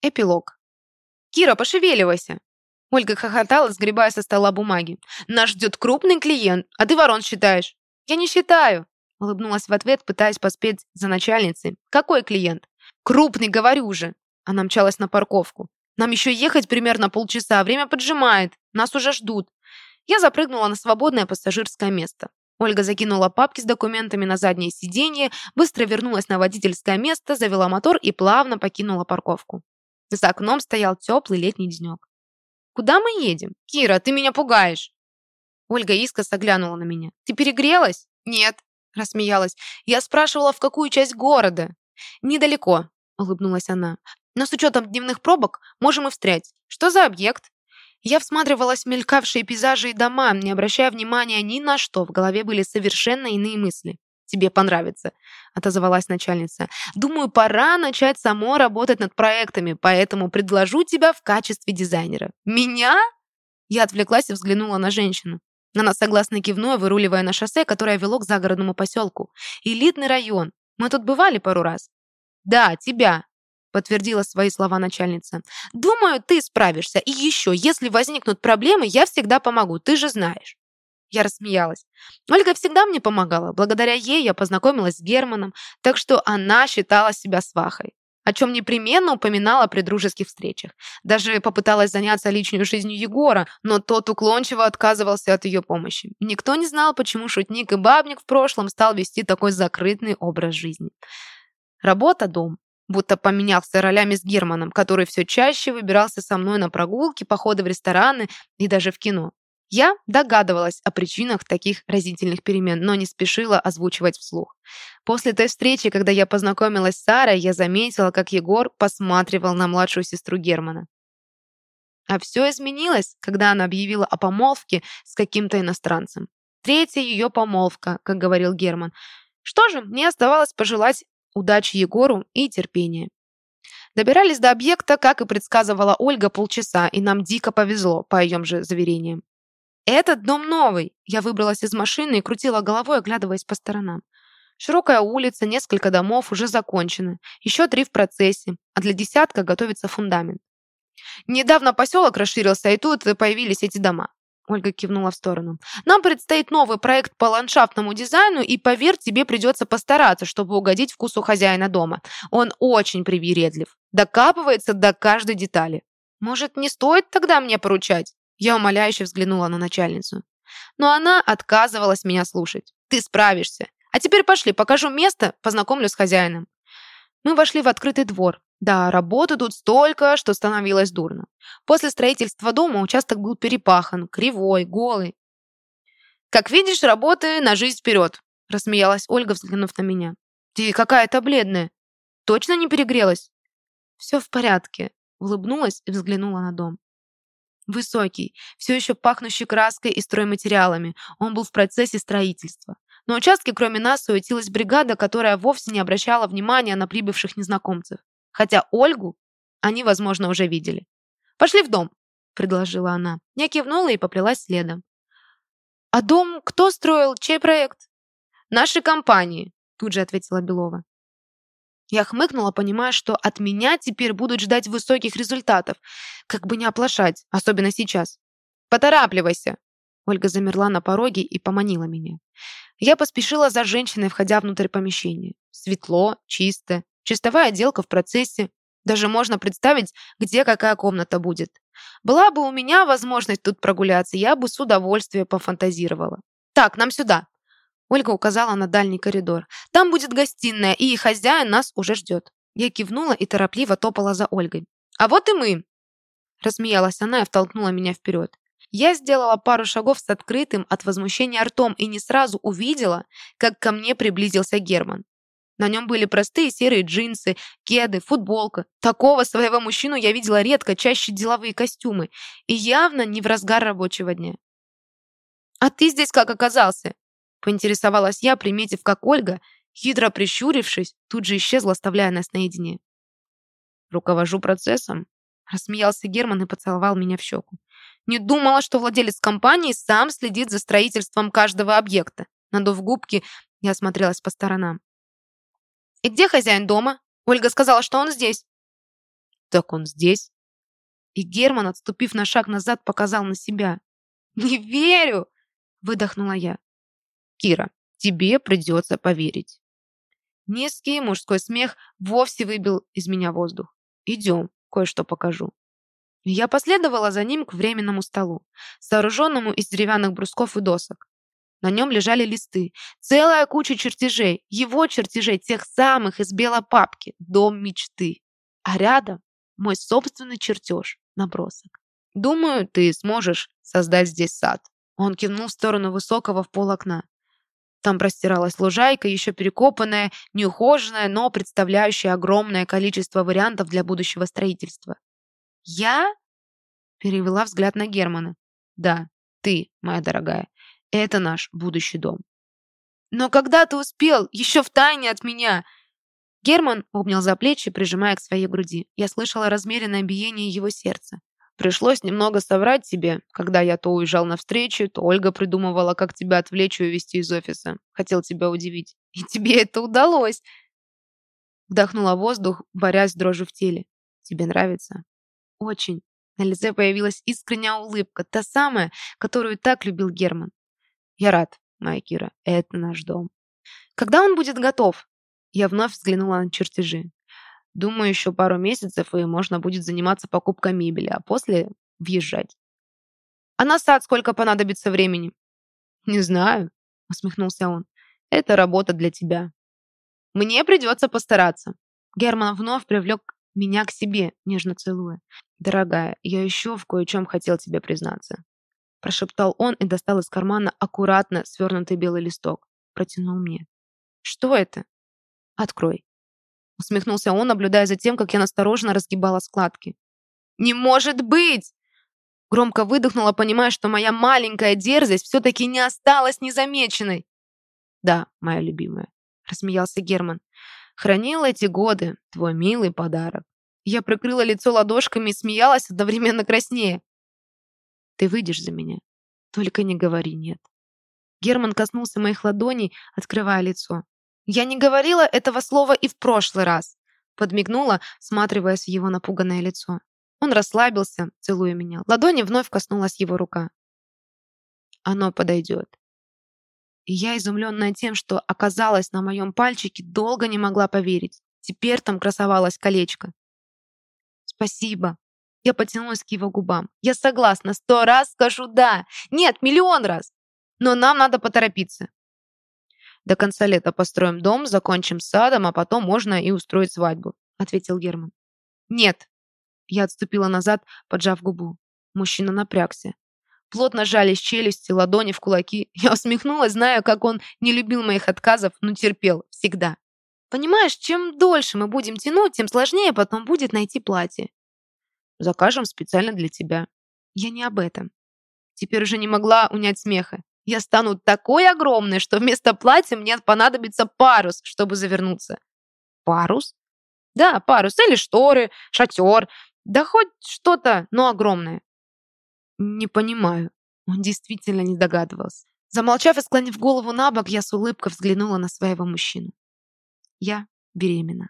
Эпилог. «Кира, пошевеливайся!» Ольга хохотала, сгребая со стола бумаги. «Нас ждет крупный клиент, а ты ворон считаешь». «Я не считаю», — улыбнулась в ответ, пытаясь поспеть за начальницей. «Какой клиент?» «Крупный, говорю же!» Она мчалась на парковку. «Нам еще ехать примерно полчаса, время поджимает. Нас уже ждут». Я запрыгнула на свободное пассажирское место. Ольга закинула папки с документами на заднее сиденье, быстро вернулась на водительское место, завела мотор и плавно покинула парковку. За окном стоял теплый летний денек. «Куда мы едем? Кира, ты меня пугаешь!» Ольга искоса глянула на меня. «Ты перегрелась?» «Нет», — рассмеялась. «Я спрашивала, в какую часть города?» «Недалеко», — улыбнулась она. «Но с учетом дневных пробок можем и встрять. Что за объект?» Я всматривалась в мелькавшие пейзажи и дома, не обращая внимания ни на что. В голове были совершенно иные мысли тебе понравится», — отозвалась начальница. «Думаю, пора начать само работать над проектами, поэтому предложу тебя в качестве дизайнера». «Меня?» Я отвлеклась и взглянула на женщину. Она согласно кивнула, выруливая на шоссе, которое вело к загородному поселку. «Элитный район. Мы тут бывали пару раз». «Да, тебя», — подтвердила свои слова начальница. «Думаю, ты справишься. И еще, если возникнут проблемы, я всегда помогу, ты же знаешь». Я рассмеялась. Ольга всегда мне помогала. Благодаря ей я познакомилась с Германом, так что она считала себя свахой. О чем непременно упоминала при дружеских встречах. Даже попыталась заняться личной жизнью Егора, но тот уклончиво отказывался от ее помощи. Никто не знал, почему шутник и бабник в прошлом стал вести такой закрытный образ жизни. Работа, дом. Будто поменялся ролями с Германом, который все чаще выбирался со мной на прогулки, походы в рестораны и даже в кино. Я догадывалась о причинах таких разительных перемен, но не спешила озвучивать вслух. После той встречи, когда я познакомилась с Сарой, я заметила, как Егор посматривал на младшую сестру Германа. А все изменилось, когда она объявила о помолвке с каким-то иностранцем. Третья ее помолвка, как говорил Герман. Что же, мне оставалось пожелать удачи Егору и терпения. Добирались до объекта, как и предсказывала Ольга, полчаса, и нам дико повезло, по ее же заверениям. «Этот дом новый!» Я выбралась из машины и крутила головой, оглядываясь по сторонам. Широкая улица, несколько домов уже закончены. Еще три в процессе, а для десятка готовится фундамент. Недавно поселок расширился, и тут появились эти дома. Ольга кивнула в сторону. «Нам предстоит новый проект по ландшафтному дизайну, и, поверь, тебе придется постараться, чтобы угодить вкусу хозяина дома. Он очень привередлив, докапывается до каждой детали. Может, не стоит тогда мне поручать?» Я умоляюще взглянула на начальницу. Но она отказывалась меня слушать. «Ты справишься. А теперь пошли, покажу место, познакомлю с хозяином». Мы вошли в открытый двор. Да, работы тут столько, что становилось дурно. После строительства дома участок был перепахан, кривой, голый. «Как видишь, работы на жизнь вперед», — рассмеялась Ольга, взглянув на меня. «Ты какая-то бледная. Точно не перегрелась?» «Все в порядке», — улыбнулась и взглянула на дом. Высокий, все еще пахнущий краской и стройматериалами. Он был в процессе строительства. На участке, кроме нас, суетилась бригада, которая вовсе не обращала внимания на прибывших незнакомцев. Хотя Ольгу они, возможно, уже видели. «Пошли в дом», — предложила она. Я кивнула и поплелась следом. «А дом кто строил? Чей проект?» «Нашей компании», — тут же ответила Белова. Я хмыкнула, понимая, что от меня теперь будут ждать высоких результатов. Как бы не оплошать, особенно сейчас. «Поторапливайся!» Ольга замерла на пороге и поманила меня. Я поспешила за женщиной, входя внутрь помещения. Светло, чисто, чистовая отделка в процессе. Даже можно представить, где какая комната будет. Была бы у меня возможность тут прогуляться, я бы с удовольствием пофантазировала. «Так, нам сюда!» Ольга указала на дальний коридор. «Там будет гостиная, и хозяин нас уже ждет». Я кивнула и торопливо топала за Ольгой. «А вот и мы!» Рассмеялась она и втолкнула меня вперед. Я сделала пару шагов с открытым от возмущения ртом и не сразу увидела, как ко мне приблизился Герман. На нем были простые серые джинсы, кеды, футболка. Такого своего мужчину я видела редко, чаще деловые костюмы. И явно не в разгар рабочего дня. «А ты здесь как оказался?» Поинтересовалась я, приметив, как Ольга, хитро прищурившись, тут же исчезла, оставляя нас наедине. «Руковожу процессом», — рассмеялся Герман и поцеловал меня в щеку. «Не думала, что владелец компании сам следит за строительством каждого объекта». Надув губки, я осмотрелась по сторонам. «И где хозяин дома?» Ольга сказала, что он здесь. Так он здесь. И Герман, отступив на шаг назад, показал на себя. «Не верю!» — выдохнула я. «Кира, тебе придется поверить». Низкий мужской смех вовсе выбил из меня воздух. «Идем, кое-что покажу». Я последовала за ним к временному столу, сооруженному из деревянных брусков и досок. На нем лежали листы, целая куча чертежей, его чертежей, тех самых из белой папки, дом мечты. А рядом мой собственный чертеж, набросок. Думаю, ты сможешь создать здесь сад. Он кивнул в сторону высокого в пол окна. Там простиралась лужайка, еще перекопанная, неухоженная, но представляющая огромное количество вариантов для будущего строительства. «Я?» — перевела взгляд на Германа. «Да, ты, моя дорогая. Это наш будущий дом». «Но когда ты успел? Еще в тайне от меня!» Герман обнял за плечи, прижимая к своей груди. Я слышала размеренное биение его сердца. Пришлось немного соврать тебе. Когда я то уезжал на встречу, то Ольга придумывала, как тебя отвлечь и увезти из офиса. Хотел тебя удивить. И тебе это удалось. Вдохнула воздух, борясь с дрожью в теле. Тебе нравится? Очень. На лице появилась искренняя улыбка, та самая, которую так любил Герман. Я рад, моя Кира, это наш дом. Когда он будет готов? Я вновь взглянула на чертежи. Думаю, еще пару месяцев, и можно будет заниматься покупкой мебели, а после въезжать. А на сад сколько понадобится времени? Не знаю, усмехнулся он. Это работа для тебя. Мне придется постараться. Герман вновь привлек меня к себе, нежно целуя. «Дорогая, я еще в кое-чем хотел тебе признаться», прошептал он и достал из кармана аккуратно свернутый белый листок. Протянул мне. «Что это?» «Открой». Усмехнулся он, наблюдая за тем, как я настороженно разгибала складки. «Не может быть!» Громко выдохнула, понимая, что моя маленькая дерзость все-таки не осталась незамеченной. «Да, моя любимая», — рассмеялся Герман. «Хранил эти годы твой милый подарок». Я прикрыла лицо ладошками и смеялась, одновременно краснее. «Ты выйдешь за меня. Только не говори «нет». Герман коснулся моих ладоней, открывая лицо. «Я не говорила этого слова и в прошлый раз», подмигнула, всматриваясь в его напуганное лицо. Он расслабился, целуя меня. Ладони вновь коснулась его рука. «Оно подойдет». И я, изумленная тем, что оказалось на моем пальчике, долго не могла поверить. Теперь там красовалось колечко. «Спасибо». Я потянулась к его губам. «Я согласна. Сто раз скажу «да». Нет, миллион раз. Но нам надо поторопиться. До конца лета построим дом, закончим садом, а потом можно и устроить свадьбу», — ответил Герман. «Нет». Я отступила назад, поджав губу. Мужчина напрягся. Плотно сжались челюсти, ладони в кулаки. Я усмехнулась, зная, как он не любил моих отказов, но терпел. Всегда. Понимаешь, чем дольше мы будем тянуть, тем сложнее потом будет найти платье. Закажем специально для тебя. Я не об этом. Теперь уже не могла унять смеха. Я стану такой огромной, что вместо платья мне понадобится парус, чтобы завернуться. Парус? Да, парус или шторы, шатер. Да хоть что-то, но огромное. Не понимаю. Он действительно не догадывался. Замолчав и склонив голову на бок, я с улыбкой взглянула на своего мужчину. Я беременна.